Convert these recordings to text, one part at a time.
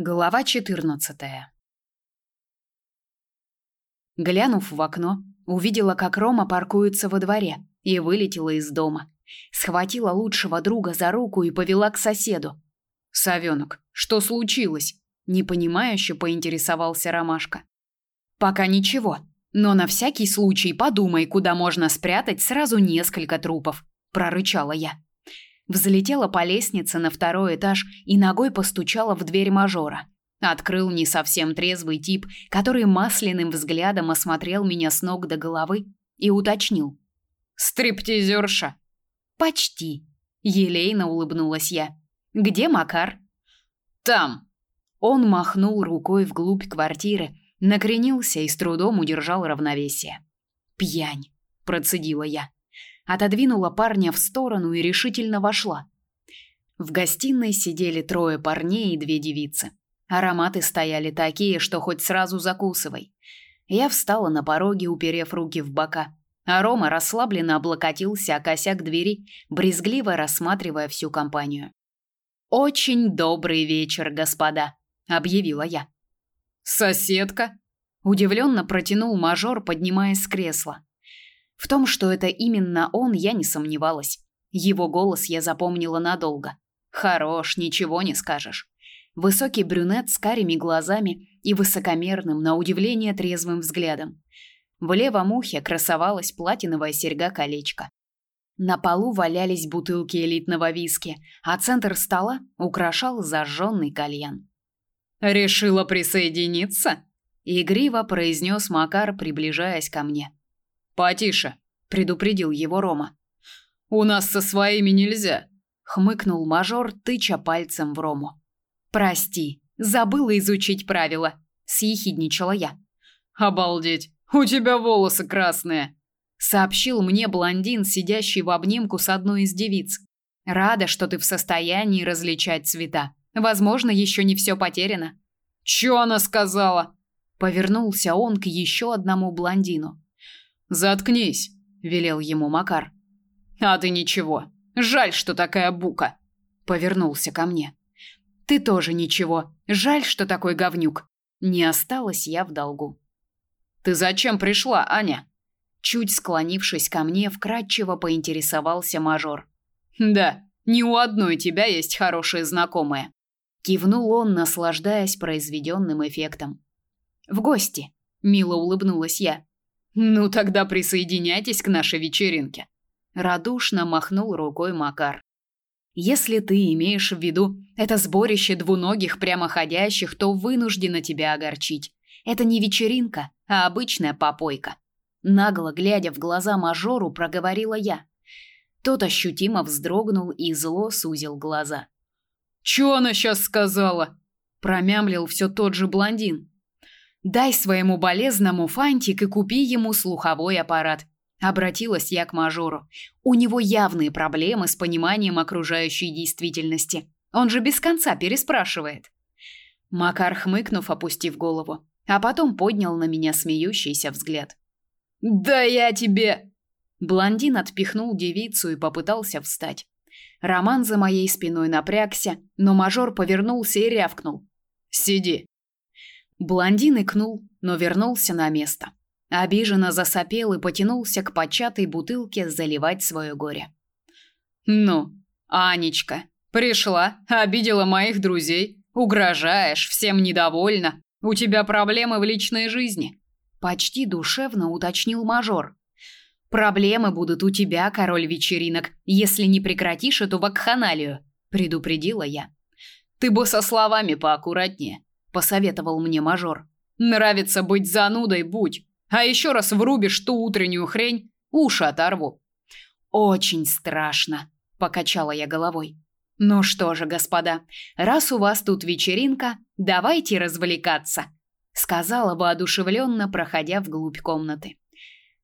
Глава 14. Глянув в окно, увидела, как Рома паркуется во дворе, и вылетела из дома. Схватила лучшего друга за руку и повела к соседу. «Совенок, что случилось?» непонимающе поинтересовался Ромашка. «Пока ничего, но на всякий случай подумай, куда можно спрятать сразу несколько трупов», прорычала я взлетела по лестнице на второй этаж и ногой постучала в дверь мажора. Открыл не совсем трезвый тип, который масляным взглядом осмотрел меня с ног до головы и уточнил: "Стриптизерша?" "Почти", елейно улыбнулась я. "Где Макар?" "Там". Он махнул рукой вглубь квартиры, накренился и с трудом удержал равновесие. "Пьянь", процедила я отодвинула парня в сторону и решительно вошла. В гостиной сидели трое парней и две девицы. Ароматы стояли такие, что хоть сразу закусывай. Я встала на пороге, уперев руки в бока. А Рома расслабленно облокотился о косяк двери, брезгливо рассматривая всю компанию. «Очень добрый вечер, господа», — объявила я. «Соседка?» — удивленно протянул мажор, поднимаясь с кресла. В том, что это именно он, я не сомневалась. Его голос я запомнила надолго. Хорош, ничего не скажешь. Высокий брюнет с карими глазами и высокомерным, на удивление трезвым взглядом. В левом ухе красовалась платиновая серьга-колечко. На полу валялись бутылки элитного виски, а центр стола украшал зажженный кальян. «Решила присоединиться?» — игриво произнес Макар, приближаясь ко мне. Потише, предупредил его Рома. У нас со своими нельзя, хмыкнул мажор, тыча пальцем в Рому. Прости, забыла изучить правила, съехидничала я. Обалдеть, у тебя волосы красные, сообщил мне блондин, сидящий в обнимку с одной из девиц. Рада, что ты в состоянии различать цвета. Возможно, еще не все потеряно. Что она сказала? Повернулся он к еще одному блондину. Заткнись, велел ему Макар. А ты ничего. Жаль, что такая бука. Повернулся ко мне. Ты тоже ничего. Жаль, что такой говнюк. Не осталась я в долгу. Ты зачем пришла, Аня? Чуть склонившись ко мне, вкратчиво поинтересовался мажор. Да, не у одной тебя есть хорошие знакомые. Кивнул он, наслаждаясь произведенным эффектом. В гости, мило улыбнулась я. Ну тогда присоединяйтесь к нашей вечеринке, радушно махнул рукой Макар. Если ты имеешь в виду это сборище двуногих прямоходящих, то вынуждена тебя огорчить. Это не вечеринка, а обычная попойка. Нагло глядя в глаза мажору, проговорила я. Тот ощутимо вздрогнул и зло сузил глаза. «Чё она сейчас сказала?» Промямлил все тот же блондин. Дай своему болезному фантик и купи ему слуховой аппарат. Обратилась я к мажору. У него явные проблемы с пониманием окружающей действительности. Он же без конца переспрашивает. Макар хмыкнув, опустив голову, а потом поднял на меня смеющийся взгляд. Да я тебе. Блондин отпихнул девицу и попытался встать. Роман за моей спиной напрягся, но мажор повернулся и рявкнул: "Сиди". Блондин икнул, но вернулся на место. Обиженно засопел и потянулся к початой бутылке заливать свое горе. «Ну, Анечка, пришла, обидела моих друзей, угрожаешь, всем недовольна, у тебя проблемы в личной жизни», почти душевно уточнил мажор. «Проблемы будут у тебя, король вечеринок, если не прекратишь эту вакханалию», предупредила я. «Ты бы со словами поаккуратнее посоветовал мне мажор. Нравится быть занудой, будь. А еще раз врубишь ту утреннюю хрень, уши оторву. Очень страшно, покачала я головой. Ну что же, господа, раз у вас тут вечеринка, давайте развлекаться, сказала воодушевленно, проходя вглубь комнаты.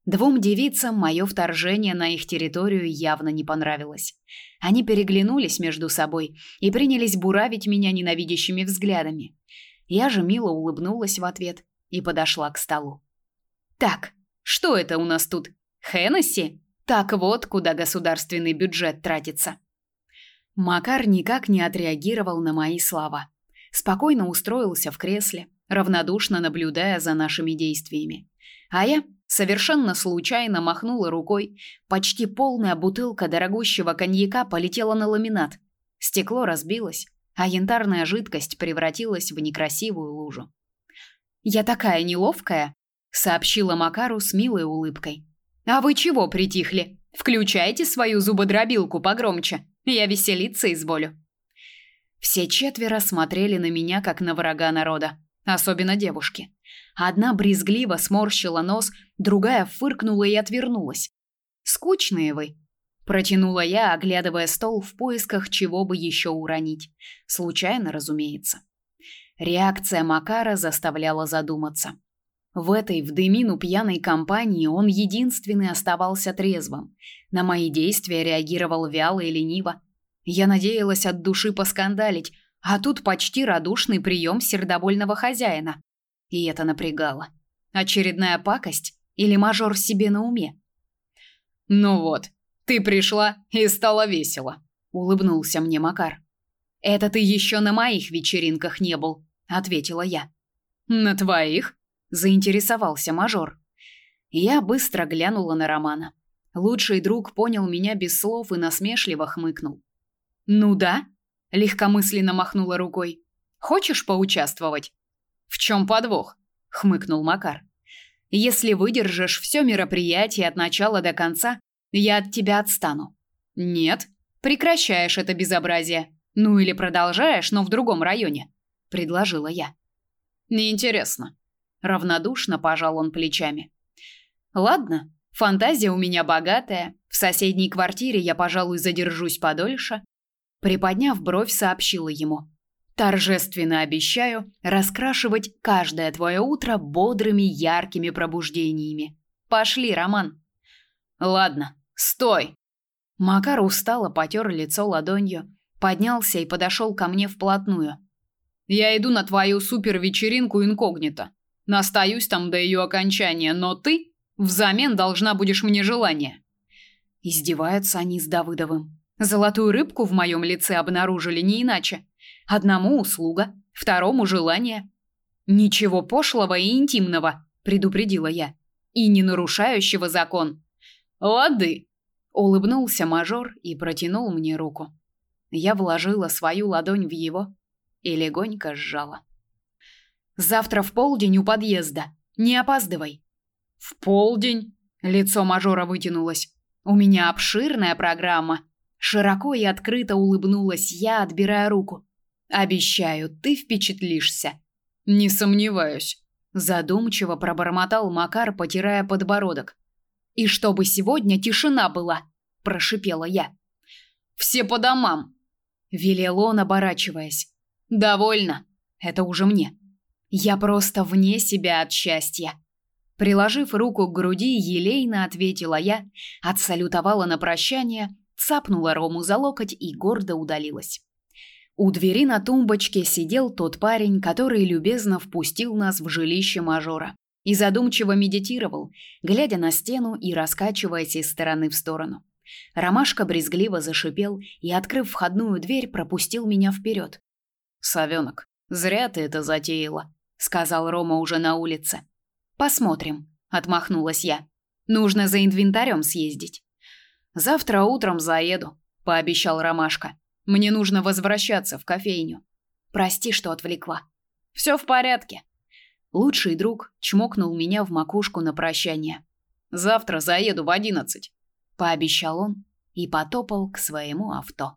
Двум девицам мое вторжение на их территорию явно не понравилось. Они переглянулись между собой и принялись буравить меня ненавидящими взглядами. Я же мило улыбнулась в ответ и подошла к столу. Так, что это у нас тут? Хеннесси? Так вот, куда государственный бюджет тратится. Макар никак не отреагировал на мои слова. спокойно устроился в кресле, равнодушно наблюдая за нашими действиями. А я совершенно случайно махнула рукой, почти полная бутылка дорогущего коньяка полетела на ламинат. Стекло разбилось, а янтарная жидкость превратилась в некрасивую лужу. «Я такая неловкая», — сообщила Макару с милой улыбкой. «А вы чего притихли? Включайте свою зубодробилку погромче. Я веселиться изволю». Все четверо смотрели на меня, как на врага народа, особенно девушки. Одна брезгливо сморщила нос, другая фыркнула и отвернулась. «Скучные вы», – протянула я, оглядывая стол в поисках чего бы еще уронить. Случайно, разумеется. Реакция Макара заставляла задуматься. В этой в дымину пьяной компании он единственный оставался трезвым. На мои действия реагировал вяло и лениво, я надеялась от души поскандалить, а тут почти радушный прием сердобольного хозяина. И это напрягало. Очередная пакость или мажор себе на уме? «Ну вот, ты пришла и стало весело», — улыбнулся мне Макар. «Это ты еще на моих вечеринках не был», — ответила я. «На твоих?» — заинтересовался мажор. Я быстро глянула на Романа. Лучший друг понял меня без слов и насмешливо хмыкнул. Ну да, легкомысленно махнула рукой. Хочешь поучаствовать? В чем подвох? хмыкнул Макар. Если выдержишь все мероприятие от начала до конца, я от тебя отстану. Нет, прекращаешь это безобразие. Ну или продолжаешь, но в другом районе, предложила я. Неинтересно. Равнодушно пожал он плечами. Ладно, фантазия у меня богатая. В соседней квартире я, пожалуй, задержусь подольше, Приподняв бровь, сообщила ему: "Торжественно обещаю раскрашивать каждое твое утро бодрыми, яркими пробуждениями. Пошли, Роман". "Ладно, стой". Макар устало потер лицо ладонью, поднялся и подошел ко мне вплотную. "Я иду на твою супервечеринку инкогнито. Настаюсь там до ее окончания, но ты взамен должна будешь мне желание". Издеваются они с Давыдовым. Золотую рыбку в моем лице обнаружили не иначе. Одному услуга, второму желание. Ничего пошлого и интимного, предупредила я, и не нарушающего закон. Лады, улыбнулся мажор и протянул мне руку. Я вложила свою ладонь в его и легонько сжала. Завтра в полдень у подъезда. Не опаздывай. В полдень? Лицо мажора вытянулось. У меня обширная программа. Широко и открыто улыбнулась я, отбирая руку. Обещаю, ты впечатлишься. Не сомневаюсь, задумчиво пробормотал Макар, потирая подбородок. И чтобы сегодня тишина была, прошипела я. Все по домам, велел он, оборачиваясь. Довольно. Это уже мне. Я просто вне себя от счастья. Приложив руку к груди, елейно ответила я, отсалютовала на прощание цапнула Рому за локоть и гордо удалилась. У двери на тумбочке сидел тот парень, который любезно впустил нас в жилище мажора и задумчиво медитировал, глядя на стену и раскачиваясь из стороны в сторону. Ромашка брезгливо зашипел и, открыв входную дверь, пропустил меня вперед. «Совенок, зря ты это затеяла», — сказал Рома уже на улице. «Посмотрим», — отмахнулась я. «Нужно за инвентарем съездить». Завтра утром заеду, пообещал Ромашка. Мне нужно возвращаться в кофейню. Прости, что отвлекла. Все в порядке. Лучший друг чмокнул меня в макушку на прощание. Завтра заеду в одиннадцать, пообещал он и потопал к своему авто.